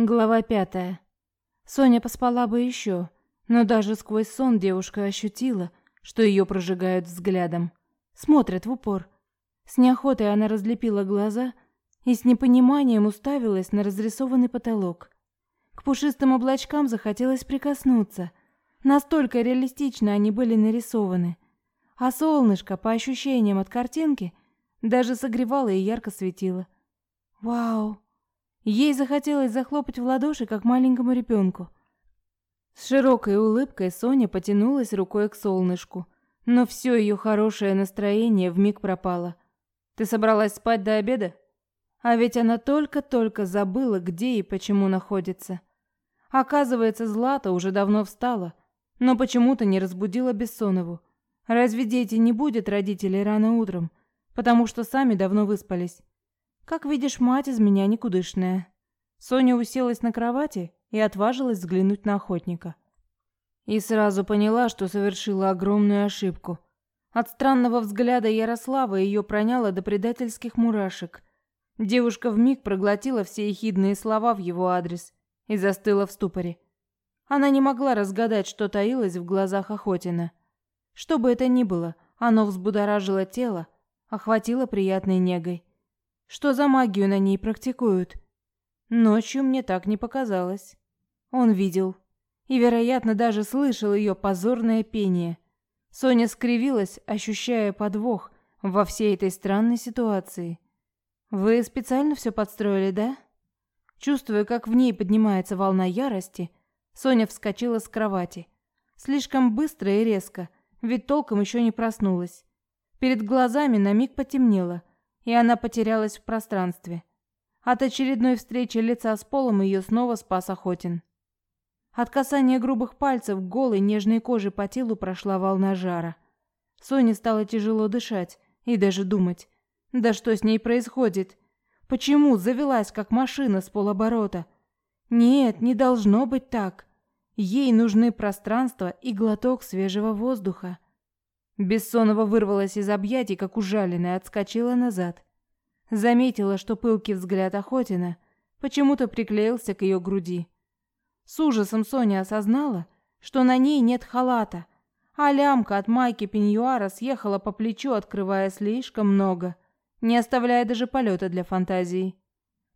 Глава пятая. Соня поспала бы еще, но даже сквозь сон девушка ощутила, что ее прожигают взглядом. Смотрят в упор. С неохотой она разлепила глаза и с непониманием уставилась на разрисованный потолок. К пушистым облачкам захотелось прикоснуться. Настолько реалистично они были нарисованы. А солнышко, по ощущениям от картинки, даже согревало и ярко светило. Вау! Ей захотелось захлопать в ладоши, как маленькому ребенку. С широкой улыбкой Соня потянулась рукой к солнышку, но все ее хорошее настроение вмиг пропало. «Ты собралась спать до обеда?» А ведь она только-только забыла, где и почему находится. Оказывается, Злата уже давно встала, но почему-то не разбудила Бессонову. Разве дети не будет родителей рано утром, потому что сами давно выспались? Как видишь, мать из меня никудышная. Соня уселась на кровати и отважилась взглянуть на охотника. И сразу поняла, что совершила огромную ошибку. От странного взгляда Ярослава ее проняло до предательских мурашек. Девушка вмиг проглотила все ехидные слова в его адрес и застыла в ступоре. Она не могла разгадать, что таилось в глазах Охотина. Что бы это ни было, оно взбудоражило тело, охватило приятной негой. Что за магию на ней практикуют? Ночью мне так не показалось. Он видел и, вероятно, даже слышал ее позорное пение. Соня скривилась, ощущая подвох во всей этой странной ситуации. Вы специально все подстроили, да? Чувствуя, как в ней поднимается волна ярости, Соня вскочила с кровати. Слишком быстро и резко, ведь толком еще не проснулась. Перед глазами на миг потемнело, и она потерялась в пространстве. От очередной встречи лица с полом ее снова спас Охотин. От касания грубых пальцев голой нежной кожи по телу прошла волна жара. Соне стало тяжело дышать и даже думать. Да что с ней происходит? Почему завелась как машина с полоборота? Нет, не должно быть так. Ей нужны пространство и глоток свежего воздуха. Бессонова вырвалась из объятий, как ужаленная, отскочила назад. Заметила, что пылкий взгляд Охотина почему-то приклеился к ее груди. С ужасом Соня осознала, что на ней нет халата, а лямка от майки пеньюара съехала по плечу, открывая слишком много, не оставляя даже полета для фантазии.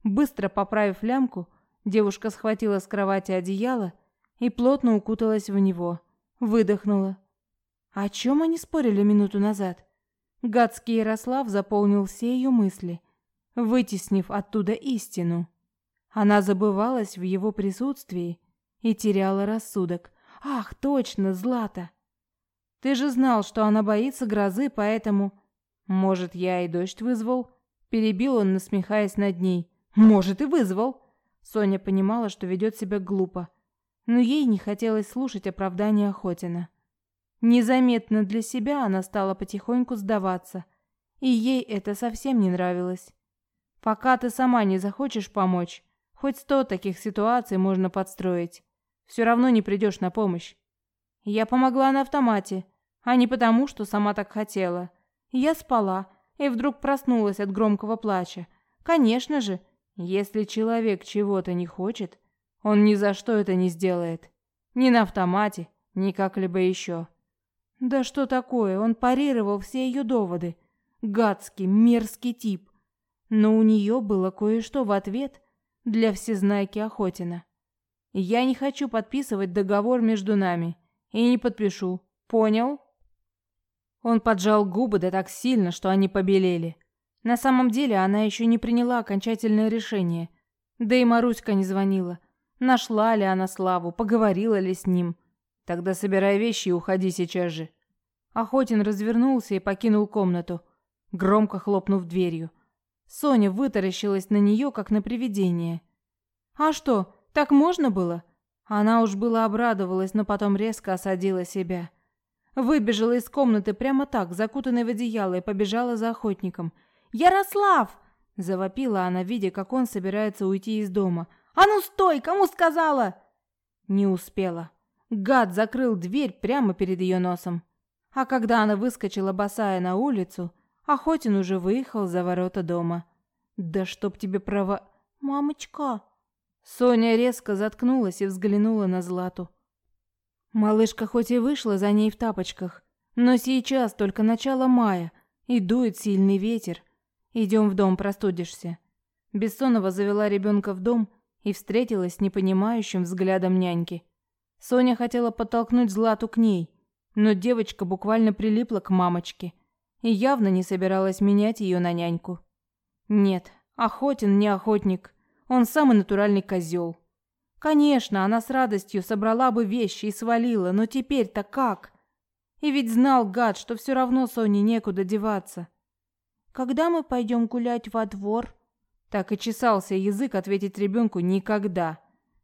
Быстро поправив лямку, девушка схватила с кровати одеяло и плотно укуталась в него, выдохнула. О чем они спорили минуту назад? Гадский Ярослав заполнил все ее мысли, вытеснив оттуда истину. Она забывалась в его присутствии и теряла рассудок. Ах, точно, Злата. Ты же знал, что она боится грозы, поэтому Может, я и дождь вызвал? перебил он, насмехаясь над ней. Может, и вызвал. Соня понимала, что ведет себя глупо, но ей не хотелось слушать оправдания Охотина. Незаметно для себя она стала потихоньку сдаваться, и ей это совсем не нравилось. Пока ты сама не захочешь помочь, хоть сто таких ситуаций можно подстроить, все равно не придешь на помощь. Я помогла на автомате, а не потому, что сама так хотела. Я спала и вдруг проснулась от громкого плача. Конечно же, если человек чего-то не хочет, он ни за что это не сделает. Ни на автомате, ни как-либо еще. Да что такое, он парировал все ее доводы. Гадский, мерзкий тип. Но у нее было кое-что в ответ для всезнайки Охотина. Я не хочу подписывать договор между нами. И не подпишу. Понял? Он поджал губы да так сильно, что они побелели. На самом деле она еще не приняла окончательное решение. Да и Маруська не звонила. Нашла ли она Славу, поговорила ли с ним. Тогда собирай вещи и уходи сейчас же. Охотин развернулся и покинул комнату, громко хлопнув дверью. Соня вытаращилась на нее, как на привидение. А что, так можно было? Она уж было обрадовалась, но потом резко осадила себя. Выбежала из комнаты прямо так, закутанной в одеяло, и побежала за охотником. «Ярослав!» – завопила она, видя, как он собирается уйти из дома. «А ну стой! Кому сказала?» Не успела. Гад закрыл дверь прямо перед ее носом. А когда она выскочила босая на улицу, Охотин уже выехал за ворота дома. «Да чтоб тебе право...» «Мамочка!» Соня резко заткнулась и взглянула на Злату. Малышка хоть и вышла за ней в тапочках, но сейчас только начало мая, и дует сильный ветер. Идем в дом, простудишься. Бессонова завела ребенка в дом и встретилась с непонимающим взглядом няньки. Соня хотела подтолкнуть Злату к ней, но девочка буквально прилипла к мамочке и явно не собиралась менять ее на няньку. Нет, Охотин не охотник, он самый натуральный козел. Конечно, она с радостью собрала бы вещи и свалила, но теперь-то как? И ведь знал гад, что все равно Соне некуда деваться. Когда мы пойдем гулять во двор? Так и чесался язык ответить ребенку никогда.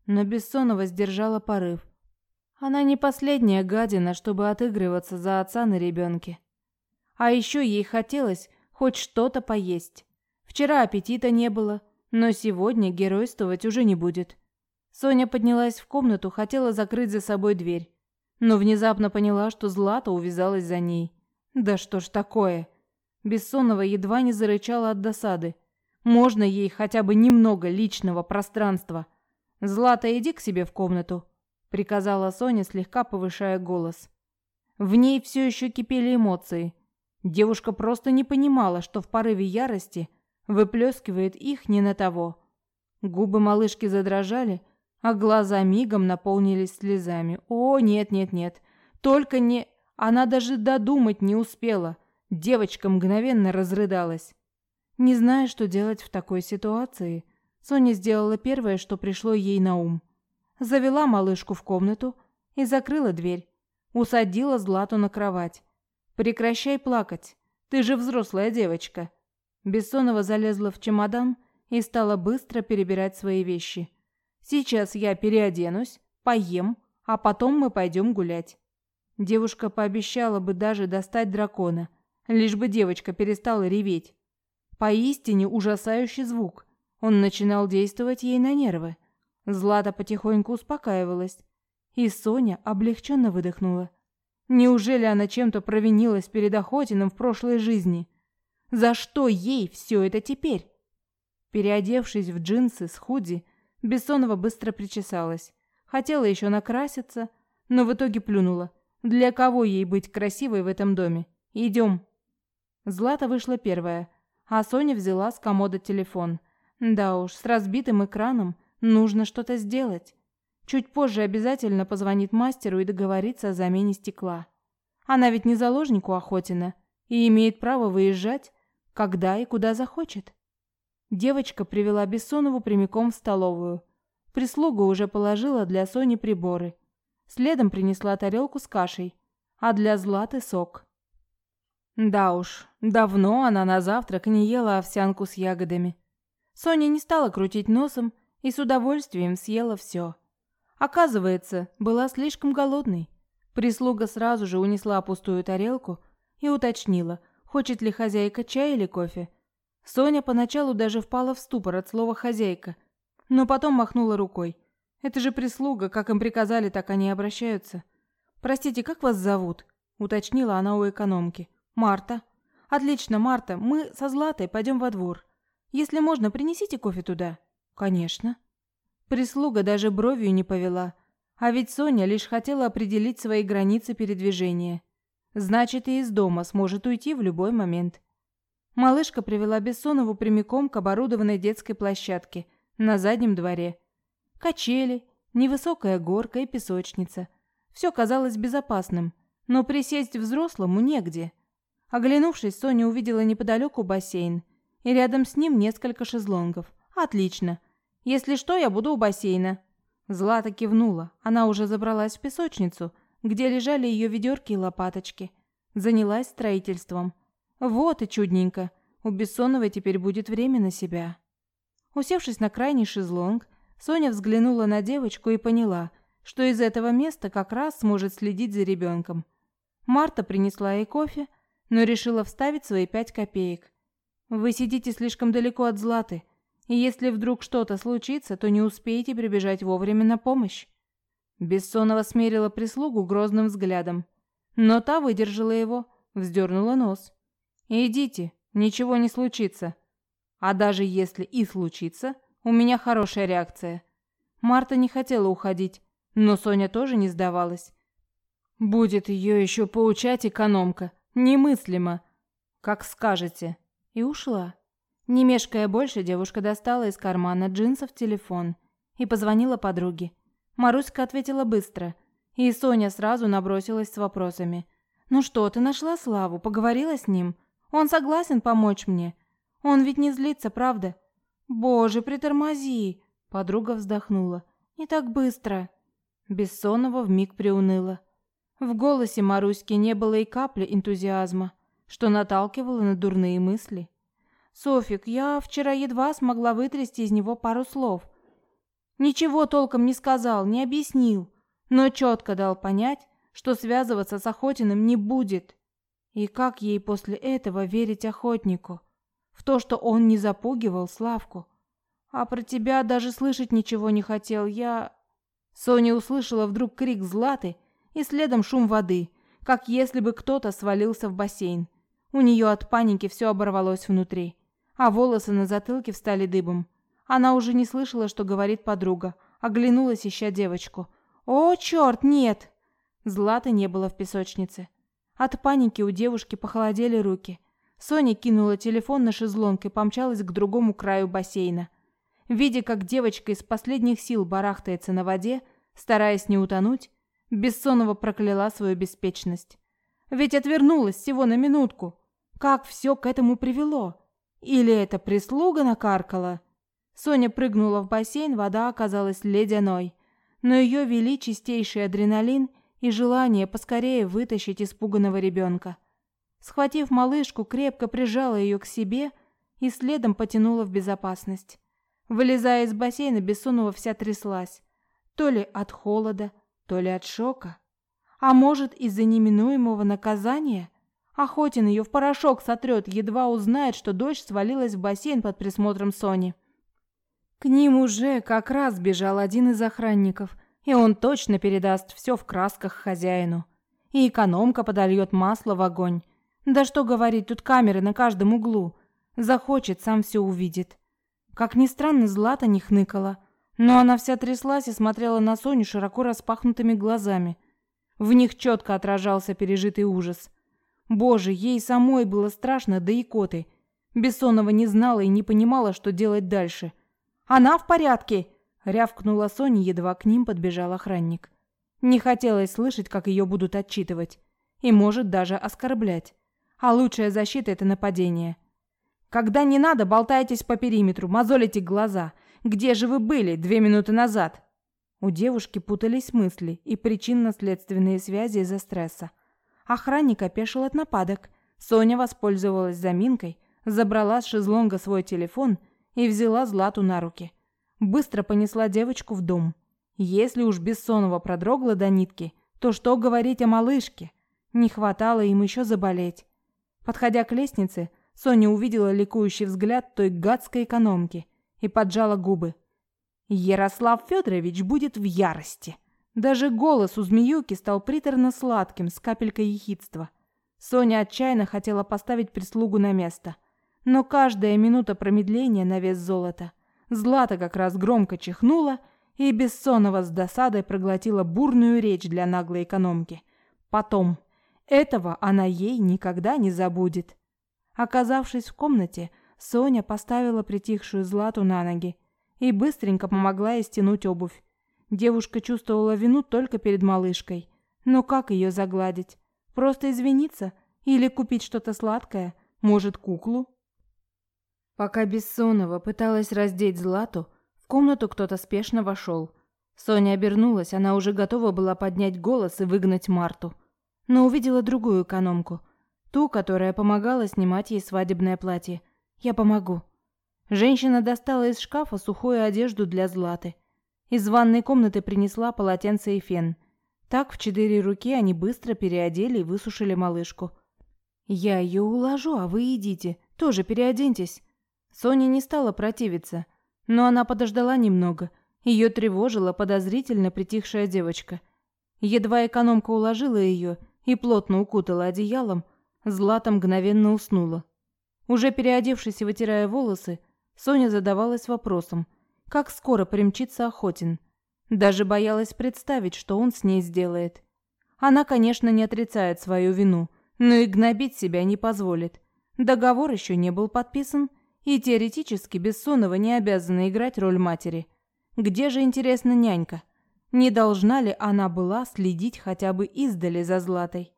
Но Бессонова сдержала порыв. Она не последняя гадина, чтобы отыгрываться за отца на ребенке. А еще ей хотелось хоть что-то поесть. Вчера аппетита не было, но сегодня геройствовать уже не будет. Соня поднялась в комнату, хотела закрыть за собой дверь, но внезапно поняла, что Злата увязалась за ней. Да что ж такое? Бессонова едва не зарычала от досады. Можно ей хотя бы немного личного пространства. Злата, иди к себе в комнату приказала Соня, слегка повышая голос. В ней все еще кипели эмоции. Девушка просто не понимала, что в порыве ярости выплескивает их не на того. Губы малышки задрожали, а глаза мигом наполнились слезами. О, нет, нет, нет. Только не она даже додумать не успела. Девочка мгновенно разрыдалась. Не зная, что делать в такой ситуации, Соня сделала первое, что пришло ей на ум завела малышку в комнату и закрыла дверь. Усадила Злату на кровать. «Прекращай плакать. Ты же взрослая девочка». Бессонова залезла в чемодан и стала быстро перебирать свои вещи. «Сейчас я переоденусь, поем, а потом мы пойдем гулять». Девушка пообещала бы даже достать дракона, лишь бы девочка перестала реветь. Поистине ужасающий звук. Он начинал действовать ей на нервы. Злата потихоньку успокаивалась, и Соня облегченно выдохнула. Неужели она чем-то провинилась перед Охотиным в прошлой жизни? За что ей все это теперь? Переодевшись в джинсы с худи, Бессонова быстро причесалась. Хотела еще накраситься, но в итоге плюнула. Для кого ей быть красивой в этом доме? Идем. Злата вышла первая, а Соня взяла с комода телефон. Да уж, с разбитым экраном – Нужно что-то сделать. Чуть позже обязательно позвонит мастеру и договорится о замене стекла. Она ведь не заложник у Охотина и имеет право выезжать, когда и куда захочет. Девочка привела Бессонову прямиком в столовую. Прислуга уже положила для Сони приборы. Следом принесла тарелку с кашей, а для Златы сок. Да уж, давно она на завтрак не ела овсянку с ягодами. Соня не стала крутить носом и с удовольствием съела все. Оказывается, была слишком голодной. Прислуга сразу же унесла пустую тарелку и уточнила, хочет ли хозяйка чай или кофе. Соня поначалу даже впала в ступор от слова «хозяйка», но потом махнула рукой. «Это же прислуга, как им приказали, так они обращаются». «Простите, как вас зовут?» – уточнила она у экономки. «Марта». «Отлично, Марта, мы со Златой пойдем во двор. Если можно, принесите кофе туда». Конечно. Прислуга даже бровью не повела. А ведь Соня лишь хотела определить свои границы передвижения. Значит, и из дома сможет уйти в любой момент. Малышка привела Бессонову прямиком к оборудованной детской площадке на заднем дворе. Качели, невысокая горка и песочница. Все казалось безопасным, но присесть взрослому негде. Оглянувшись, Соня увидела неподалеку бассейн, и рядом с ним несколько шезлонгов. Отлично. Если что, я буду у бассейна». Злата кивнула. Она уже забралась в песочницу, где лежали ее ведерки и лопаточки. Занялась строительством. Вот и чудненько. У Бессоновой теперь будет время на себя. Усевшись на крайний шезлонг, Соня взглянула на девочку и поняла, что из этого места как раз сможет следить за ребенком. Марта принесла ей кофе, но решила вставить свои пять копеек. «Вы сидите слишком далеко от Златы. И если вдруг что-то случится, то не успеете прибежать вовремя на помощь. Бессонова смерила прислугу грозным взглядом. Но та выдержала его, вздернула нос. «Идите, ничего не случится. А даже если и случится, у меня хорошая реакция. Марта не хотела уходить, но Соня тоже не сдавалась. Будет ее еще поучать экономка. Немыслимо. Как скажете. И ушла. Не мешкая больше, девушка достала из кармана джинсов телефон и позвонила подруге. Маруська ответила быстро, и Соня сразу набросилась с вопросами. «Ну что, ты нашла Славу? Поговорила с ним? Он согласен помочь мне? Он ведь не злится, правда?» «Боже, притормози!» Подруга вздохнула. «Не так быстро!» Бессонова вмиг приуныла. В голосе Маруськи не было и капли энтузиазма, что наталкивало на дурные мысли. «Софик, я вчера едва смогла вытрясти из него пару слов. Ничего толком не сказал, не объяснил, но четко дал понять, что связываться с Охотиным не будет. И как ей после этого верить охотнику? В то, что он не запугивал Славку? А про тебя даже слышать ничего не хотел, я...» Соня услышала вдруг крик Златы и следом шум воды, как если бы кто-то свалился в бассейн. У нее от паники все оборвалось внутри, а волосы на затылке встали дыбом. Она уже не слышала, что говорит подруга, оглянулась, ища девочку. «О, черт, нет!» Златы не было в песочнице. От паники у девушки похолодели руки. Соня кинула телефон на шезлонг и помчалась к другому краю бассейна. Видя, как девочка из последних сил барахтается на воде, стараясь не утонуть, Бессонова прокляла свою беспечность. Ведь отвернулась всего на минутку. Как все к этому привело? Или это прислуга накаркала? Соня прыгнула в бассейн, вода оказалась ледяной. Но ее вели чистейший адреналин и желание поскорее вытащить испуганного ребенка. Схватив малышку, крепко прижала ее к себе и следом потянула в безопасность. Вылезая из бассейна, Бессонова вся тряслась. То ли от холода, то ли от шока, а может из-за неминуемого наказания. Охотин ее в порошок сотрет, едва узнает, что дочь свалилась в бассейн под присмотром Сони. К ним уже как раз бежал один из охранников, и он точно передаст все в красках хозяину. И экономка подольет масло в огонь. Да что говорить, тут камеры на каждом углу. Захочет, сам все увидит. Как ни странно, Злата не хныкала – но она вся тряслась и смотрела на Соню широко распахнутыми глазами. В них четко отражался пережитый ужас. Боже, ей самой было страшно, да и коты. Бессонова не знала и не понимала, что делать дальше. «Она в порядке!» — рявкнула Соня, едва к ним подбежал охранник. Не хотелось слышать, как ее будут отчитывать. И, может, даже оскорблять. А лучшая защита — это нападение. «Когда не надо, болтайтесь по периметру, мозолите глаза. Где же вы были две минуты назад?» У девушки путались мысли и причинно-следственные связи из-за стресса. Охранник опешил от нападок. Соня воспользовалась заминкой, забрала с шезлонга свой телефон и взяла Злату на руки. Быстро понесла девочку в дом. Если уж Бессонова продрогла до нитки, то что говорить о малышке? Не хватало им еще заболеть. Подходя к лестнице, Соня увидела ликующий взгляд той гадской экономки – и поджала губы. Ярослав Федорович будет в ярости. Даже голос у змеюки стал приторно-сладким, с капелькой ехидства. Соня отчаянно хотела поставить прислугу на место. Но каждая минута промедления на вес золота. Злата как раз громко чихнула и Бессонова с досадой проглотила бурную речь для наглой экономки. Потом. Этого она ей никогда не забудет. Оказавшись в комнате, Соня поставила притихшую Злату на ноги и быстренько помогла ей стянуть обувь. Девушка чувствовала вину только перед малышкой. Но как ее загладить? Просто извиниться? Или купить что-то сладкое? Может, куклу? Пока Бессонова пыталась раздеть Злату, в комнату кто-то спешно вошел. Соня обернулась, она уже готова была поднять голос и выгнать Марту. Но увидела другую экономку. Ту, которая помогала снимать ей свадебное платье. Я помогу. Женщина достала из шкафа сухую одежду для Златы. Из ванной комнаты принесла полотенце и фен. Так в четыре руки они быстро переодели и высушили малышку. Я ее уложу, а вы идите, тоже переоденьтесь. Соня не стала противиться, но она подождала немного. Ее тревожила подозрительно притихшая девочка. Едва экономка уложила ее и плотно укутала одеялом, Злата мгновенно уснула. Уже переодевшись и вытирая волосы, Соня задавалась вопросом, как скоро примчится Охотин. Даже боялась представить, что он с ней сделает. Она, конечно, не отрицает свою вину, но и гнобить себя не позволит. Договор еще не был подписан, и теоретически Бессонова не обязана играть роль матери. Где же, интересно, нянька? Не должна ли она была следить хотя бы издали за Златой?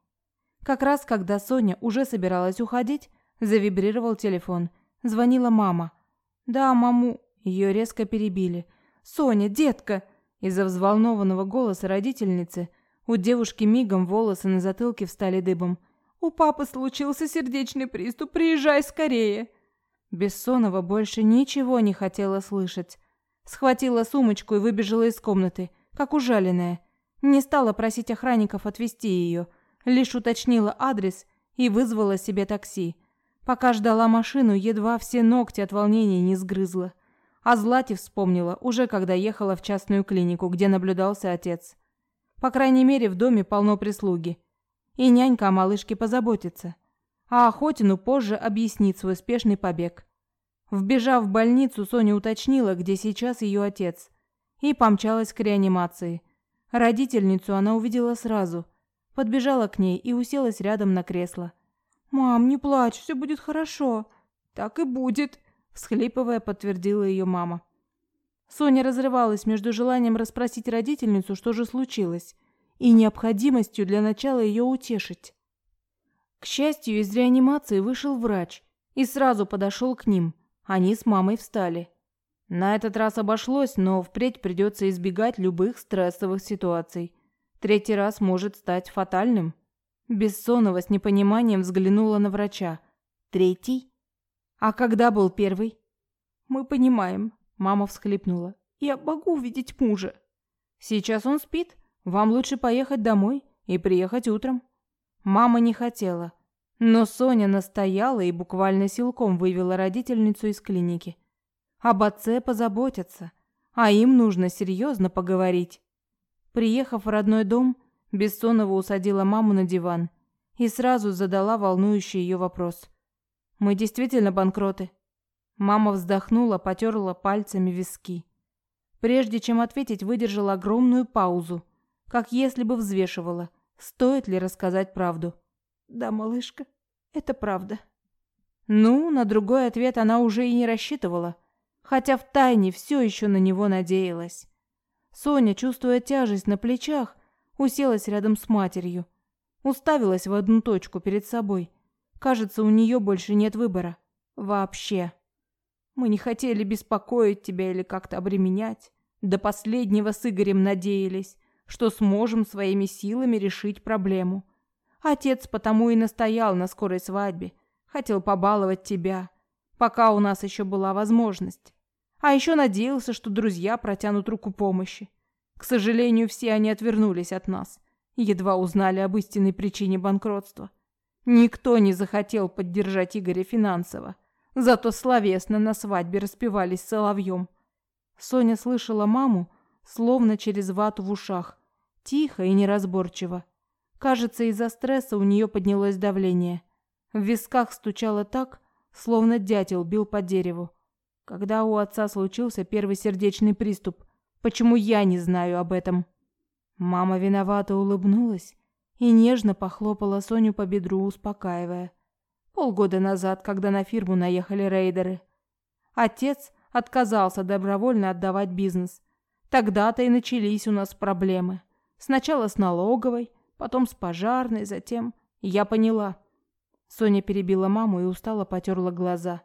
Как раз когда Соня уже собиралась уходить, завибрировал телефон. Звонила мама. «Да, маму...» Ее резко перебили. «Соня, детка!» Из-за взволнованного голоса родительницы у девушки мигом волосы на затылке встали дыбом. «У папы случился сердечный приступ, приезжай скорее!» Бессонова больше ничего не хотела слышать. Схватила сумочку и выбежала из комнаты, как ужаленная. Не стала просить охранников отвезти ее, лишь уточнила адрес и вызвала себе такси. Пока ждала машину, едва все ногти от волнения не сгрызла. А Злате вспомнила, уже когда ехала в частную клинику, где наблюдался отец. По крайней мере, в доме полно прислуги. И нянька о малышке позаботится. А Охотину позже объяснит свой спешный побег. Вбежав в больницу, Соня уточнила, где сейчас ее отец. И помчалась к реанимации. Родительницу она увидела сразу. Подбежала к ней и уселась рядом на кресло. «Мам, не плачь, все будет хорошо». «Так и будет», – всхлипывая, подтвердила ее мама. Соня разрывалась между желанием расспросить родительницу, что же случилось, и необходимостью для начала ее утешить. К счастью, из реанимации вышел врач и сразу подошел к ним. Они с мамой встали. На этот раз обошлось, но впредь придется избегать любых стрессовых ситуаций. Третий раз может стать фатальным. Бессонова с непониманием взглянула на врача. Третий? А когда был первый? Мы понимаем, мама всхлипнула. Я могу увидеть мужа. Сейчас он спит. Вам лучше поехать домой и приехать утром. Мама не хотела, но Соня настояла и буквально силком вывела родительницу из клиники. Об отце позаботятся, а им нужно серьезно поговорить. Приехав в родной дом, Бессонова усадила маму на диван и сразу задала волнующий ее вопрос. «Мы действительно банкроты?» Мама вздохнула, потерла пальцами виски. Прежде чем ответить, выдержала огромную паузу, как если бы взвешивала, стоит ли рассказать правду. «Да, малышка, это правда». Ну, на другой ответ она уже и не рассчитывала, хотя втайне все еще на него надеялась. Соня, чувствуя тяжесть на плечах, уселась рядом с матерью, уставилась в одну точку перед собой. Кажется, у нее больше нет выбора. Вообще. Мы не хотели беспокоить тебя или как-то обременять. До последнего с Игорем надеялись, что сможем своими силами решить проблему. Отец потому и настоял на скорой свадьбе. Хотел побаловать тебя, пока у нас еще была возможность. А еще надеялся, что друзья протянут руку помощи. К сожалению, все они отвернулись от нас, едва узнали об истинной причине банкротства. Никто не захотел поддержать Игоря финансово, зато словесно на свадьбе распевались соловьем. Соня слышала маму, словно через вату в ушах, тихо и неразборчиво. Кажется, из-за стресса у нее поднялось давление. В висках стучало так, словно дятел бил по дереву. Когда у отца случился первый сердечный приступ, Почему я не знаю об этом? Мама виновато улыбнулась и нежно похлопала Соню по бедру, успокаивая. Полгода назад, когда на фирму наехали рейдеры, отец отказался добровольно отдавать бизнес. Тогда-то и начались у нас проблемы. Сначала с налоговой, потом с пожарной, затем... Я поняла. Соня перебила маму и устало потерла глаза.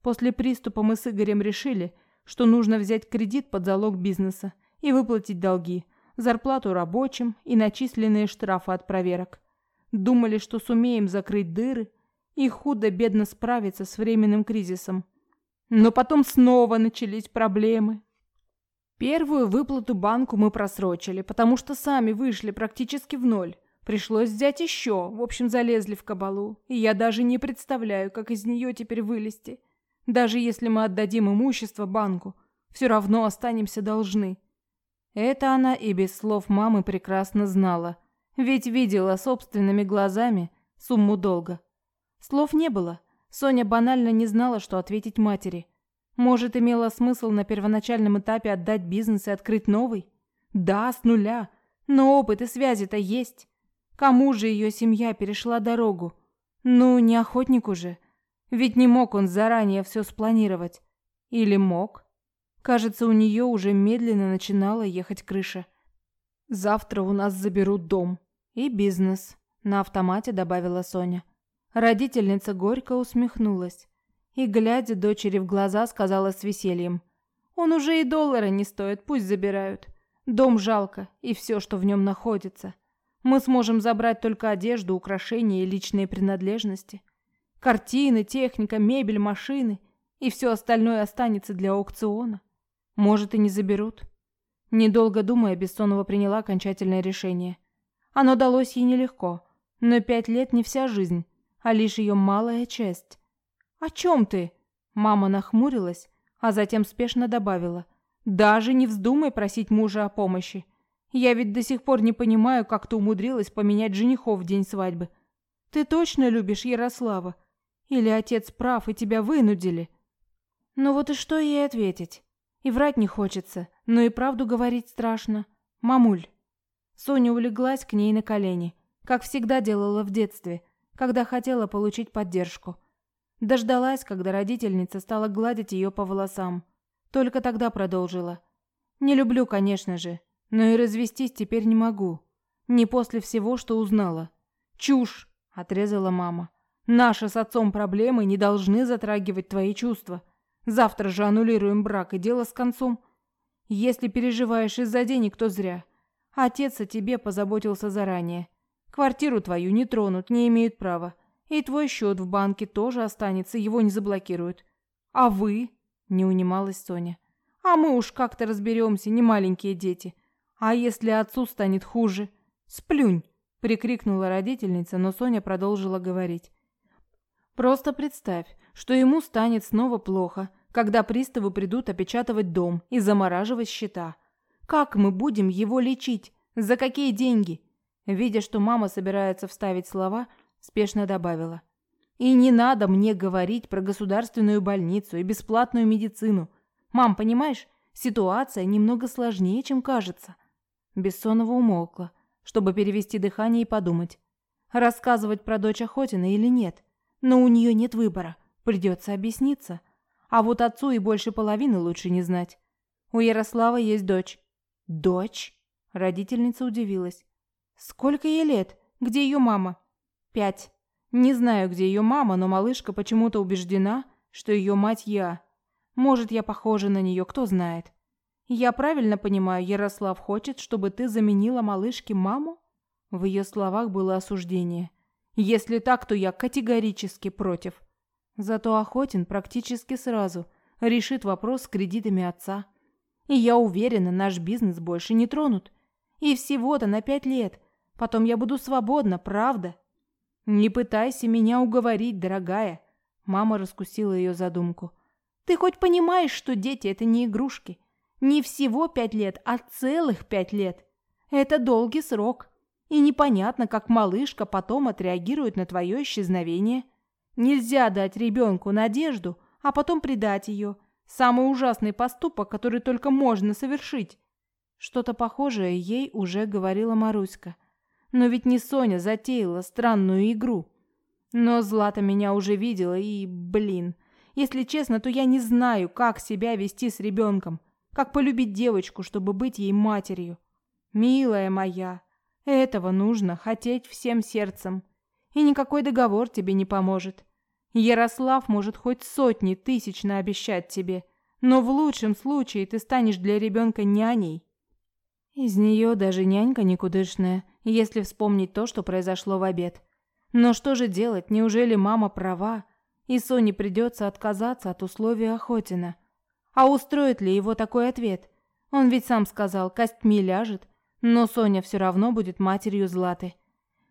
После приступа мы с Игорем решили, что нужно взять кредит под залог бизнеса и выплатить долги, зарплату рабочим и начисленные штрафы от проверок. Думали, что сумеем закрыть дыры и худо-бедно справиться с временным кризисом. Но потом снова начались проблемы. Первую выплату банку мы просрочили, потому что сами вышли практически в ноль. Пришлось взять еще, в общем, залезли в кабалу. И я даже не представляю, как из нее теперь вылезти. Даже если мы отдадим имущество банку, все равно останемся должны. Это она и без слов мамы прекрасно знала, ведь видела собственными глазами сумму долга. Слов не было. Соня банально не знала, что ответить матери. Может, имело смысл на первоначальном этапе отдать бизнес и открыть новый? Да, с нуля. Но опыт и связи-то есть. Кому же ее семья перешла дорогу? Ну, не охотнику же. Ведь не мог он заранее все спланировать. Или мог? Кажется, у нее уже медленно начинала ехать крыша. Завтра у нас заберут дом. И бизнес, на автомате добавила Соня. Родительница горько усмехнулась и, глядя дочери в глаза, сказала с весельем. «Он уже и доллара не стоит, пусть забирают. Дом жалко и все, что в нем находится. Мы сможем забрать только одежду, украшения и личные принадлежности. Картины, техника, мебель, машины и все остальное останется для аукциона. Может, и не заберут». Недолго думая, Бессонова приняла окончательное решение. Оно далось ей нелегко, но пять лет не вся жизнь, а лишь ее малая часть. «О чем ты?» Мама нахмурилась, а затем спешно добавила. «Даже не вздумай просить мужа о помощи. Я ведь до сих пор не понимаю, как ты умудрилась поменять женихов в день свадьбы. Ты точно любишь Ярослава? Или отец прав, и тебя вынудили?» Ну вот и что ей ответить? И врать не хочется, но и правду говорить страшно. Мамуль. Соня улеглась к ней на колени, как всегда делала в детстве, когда хотела получить поддержку. Дождалась, когда родительница стала гладить ее по волосам. Только тогда продолжила. «Не люблю, конечно же, но и развестись теперь не могу. Не после всего, что узнала». «Чушь!» – отрезала мама. «Наши с отцом проблемы не должны затрагивать твои чувства. Завтра же аннулируем брак и дело с концом. Если переживаешь из-за денег, то зря. Отец о тебе позаботился заранее. Квартиру твою не тронут, не имеют права. И твой счет в банке тоже останется, его не заблокируют. А вы? Не унималась Соня. А мы уж как-то разберемся, не маленькие дети. А если отцу станет хуже? Сплюнь, прикрикнула родительница, но Соня продолжила говорить. Просто представь, что ему станет снова плохо, когда приставы придут опечатывать дом и замораживать счета. Как мы будем его лечить? За какие деньги? Видя, что мама собирается вставить слова, спешно добавила. И не надо мне говорить про государственную больницу и бесплатную медицину. Мам, понимаешь, ситуация немного сложнее, чем кажется. Бессонова умолкла, чтобы перевести дыхание и подумать, рассказывать про дочь Охотина или нет. Но у нее нет выбора, придется объясниться. А вот отцу и больше половины лучше не знать. У Ярослава есть дочь. Дочь? Родительница удивилась. Сколько ей лет? Где ее мама? Пять. Не знаю, где ее мама, но малышка почему-то убеждена, что ее мать я. Может, я похожа на нее, кто знает. Я правильно понимаю, Ярослав хочет, чтобы ты заменила малышке маму? В ее словах было осуждение. Если так, то я категорически против. Зато Охотин практически сразу решит вопрос с кредитами отца. И я уверена, наш бизнес больше не тронут. И всего-то на пять лет. Потом я буду свободна, правда? «Не пытайся меня уговорить, дорогая», — мама раскусила ее задумку. «Ты хоть понимаешь, что дети — это не игрушки? Не всего пять лет, а целых пять лет. Это долгий срок. И непонятно, как малышка потом отреагирует на твое исчезновение. Нельзя дать ребенку надежду, а потом предать ее. Самый ужасный поступок, который только можно совершить». Что-то похожее ей уже говорила Маруська. Но ведь не Соня затеяла странную игру. Но Злата меня уже видела и, блин, если честно, то я не знаю, как себя вести с ребенком, как полюбить девочку, чтобы быть ей матерью. Милая моя, этого нужно хотеть всем сердцем. И никакой договор тебе не поможет. Ярослав может хоть сотни тысяч наобещать тебе, но в лучшем случае ты станешь для ребенка няней. Из нее даже нянька никудышная, если вспомнить то, что произошло в обед. Но что же делать, неужели мама права, и Соне придется отказаться от условий Охотина? А устроит ли его такой ответ? Он ведь сам сказал, костьми ляжет, но Соня все равно будет матерью Златы.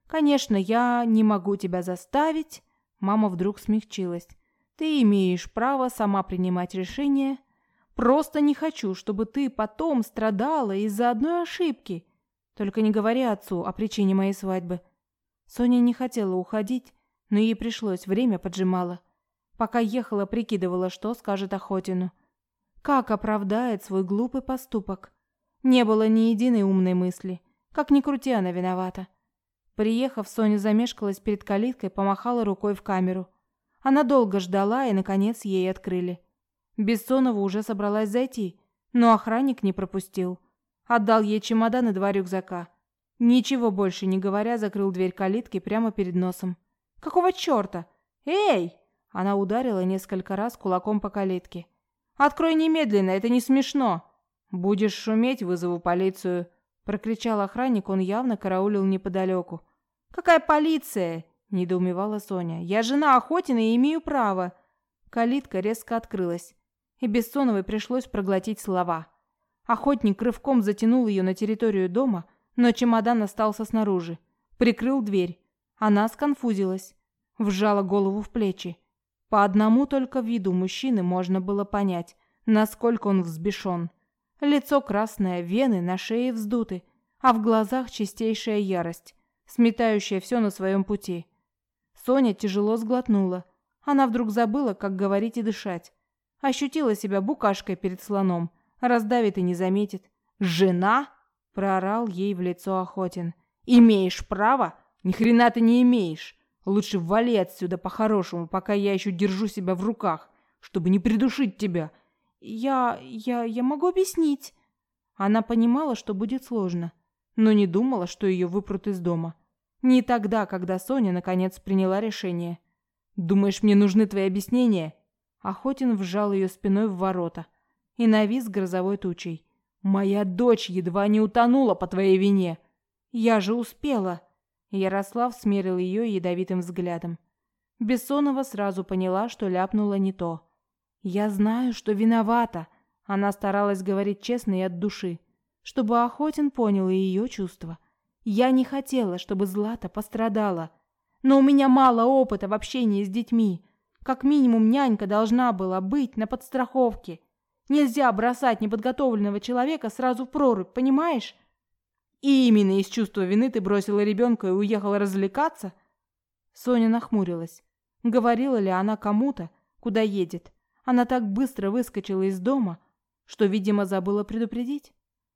Конечно, я не могу тебя заставить. Мама вдруг смягчилась. Ты имеешь право сама принимать решения. Просто не хочу, чтобы ты потом страдала из-за одной ошибки. Только не говори отцу о причине моей свадьбы. Соня не хотела уходить, но ей пришлось, время поджимало. Пока ехала, прикидывала, что скажет Охотину. Как оправдает свой глупый поступок? Не было ни единой умной мысли. Как ни крути, она виновата. Приехав, Соня замешкалась перед калиткой, помахала рукой в камеру. Она долго ждала, и, наконец, ей открыли. Бессонова уже собралась зайти, но охранник не пропустил. Отдал ей чемодан и два рюкзака. Ничего больше не говоря, закрыл дверь калитки прямо перед носом. «Какого черта? Эй!» Она ударила несколько раз кулаком по калитке. «Открой немедленно, это не смешно!» «Будешь шуметь, вызову полицию!» Прокричал охранник, он явно караулил неподалеку. «Какая полиция?» – недоумевала Соня. «Я жена Охотина и имею право!» Калитка резко открылась, и Бессоновой пришлось проглотить слова. Охотник рывком затянул ее на территорию дома, но чемодан остался снаружи. Прикрыл дверь. Она сконфузилась. Вжала голову в плечи. По одному только виду мужчины можно было понять, насколько он взбешен. Лицо красное, вены на шее вздуты, а в глазах чистейшая ярость, сметающая все на своем пути. Соня тяжело сглотнула. Она вдруг забыла, как говорить и дышать. Ощутила себя букашкой перед слоном. Раздавит и не заметит. «Жена?» – проорал ей в лицо Охотин. «Имеешь право? Ни хрена ты не имеешь. Лучше вали отсюда по-хорошему, пока я еще держу себя в руках, чтобы не придушить тебя. Я... я... я могу объяснить. Она понимала, что будет сложно, но не думала, что ее выпрут из дома. Не тогда, когда Соня наконец приняла решение. «Думаешь, мне нужны твои объяснения?» Охотин вжал ее спиной в ворота и навис грозовой тучей. «Моя дочь едва не утонула по твоей вине!» «Я же успела!» Ярослав смерил ее ядовитым взглядом. Бессонова сразу поняла, что ляпнула не то. «Я знаю, что виновата», — она старалась говорить честно и от души, чтобы Охотин понял и ее чувства. «Я не хотела, чтобы Злата пострадала, но у меня мало опыта в общении с детьми. Как минимум нянька должна была быть на подстраховке. Нельзя бросать неподготовленного человека сразу в прорубь, понимаешь?» И именно из чувства вины ты бросила ребенка и уехала развлекаться? Соня нахмурилась. Говорила ли она кому-то, куда едет? Она так быстро выскочила из дома, что, видимо, забыла предупредить.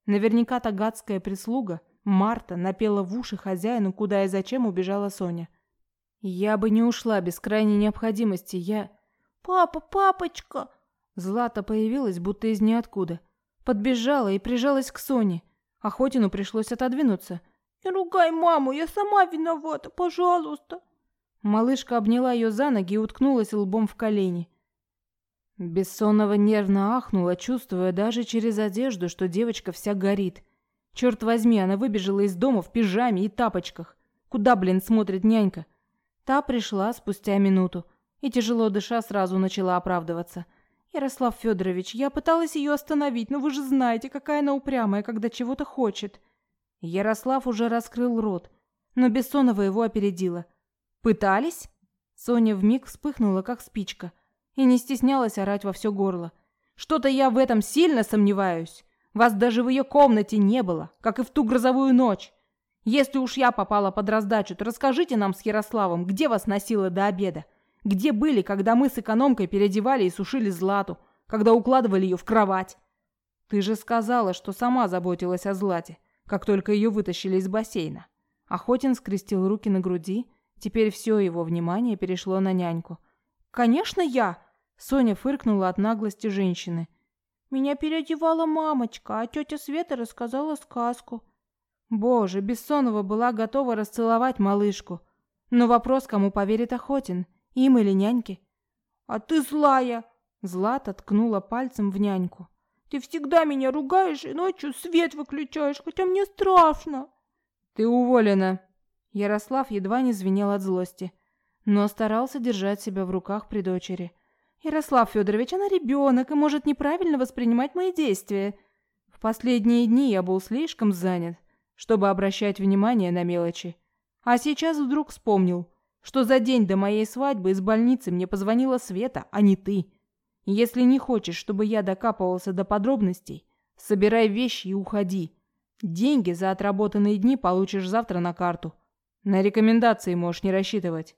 Наверняка та гадская прислуга, Марта, напела в уши хозяину, куда и зачем убежала Соня. Я бы не ушла без крайней необходимости, я... «Папа, папочка!» Злата появилась, будто из ниоткуда. Подбежала и прижалась к Соне. Охотину пришлось отодвинуться. «Не ругай маму, я сама виновата, пожалуйста!» Малышка обняла ее за ноги и уткнулась лбом в колени. Бессонного нервно ахнула, чувствуя даже через одежду, что девочка вся горит. Черт возьми, она выбежала из дома в пижаме и тапочках. Куда, блин, смотрит нянька? Та пришла спустя минуту и, тяжело дыша, сразу начала оправдываться. «Ярослав Федорович, я пыталась ее остановить, но вы же знаете, какая она упрямая, когда чего-то хочет». Ярослав уже раскрыл рот, но Бессонова его опередила. «Пытались?» Соня вмиг вспыхнула, как спичка, и не стеснялась орать во все горло. «Что-то я в этом сильно сомневаюсь. Вас даже в ее комнате не было, как и в ту грозовую ночь. Если уж я попала под раздачу, то расскажите нам с Ярославом, где вас носило до обеда. Где были, когда мы с экономкой переодевали и сушили Злату, когда укладывали ее в кровать? Ты же сказала, что сама заботилась о Злате, как только ее вытащили из бассейна. Охотин скрестил руки на груди, теперь все его внимание перешло на няньку. «Конечно я!» Соня фыркнула от наглости женщины. «Меня переодевала мамочка, а тетя Света рассказала сказку». Боже, Бессонова была готова расцеловать малышку. Но вопрос, кому поверит Охотин. Им или няньке? А ты злая. Злата ткнула пальцем в няньку. Ты всегда меня ругаешь и ночью свет выключаешь, хотя мне страшно. Ты уволена. Ярослав едва не звенел от злости, но старался держать себя в руках при дочери. Ярослав Федорович, она ребенок и может неправильно воспринимать мои действия. В последние дни я был слишком занят, чтобы обращать внимание на мелочи. А сейчас вдруг вспомнил, что за день до моей свадьбы из больницы мне позвонила Света, а не ты. Если не хочешь, чтобы я докапывался до подробностей, собирай вещи и уходи. Деньги за отработанные дни получишь завтра на карту. На рекомендации можешь не рассчитывать.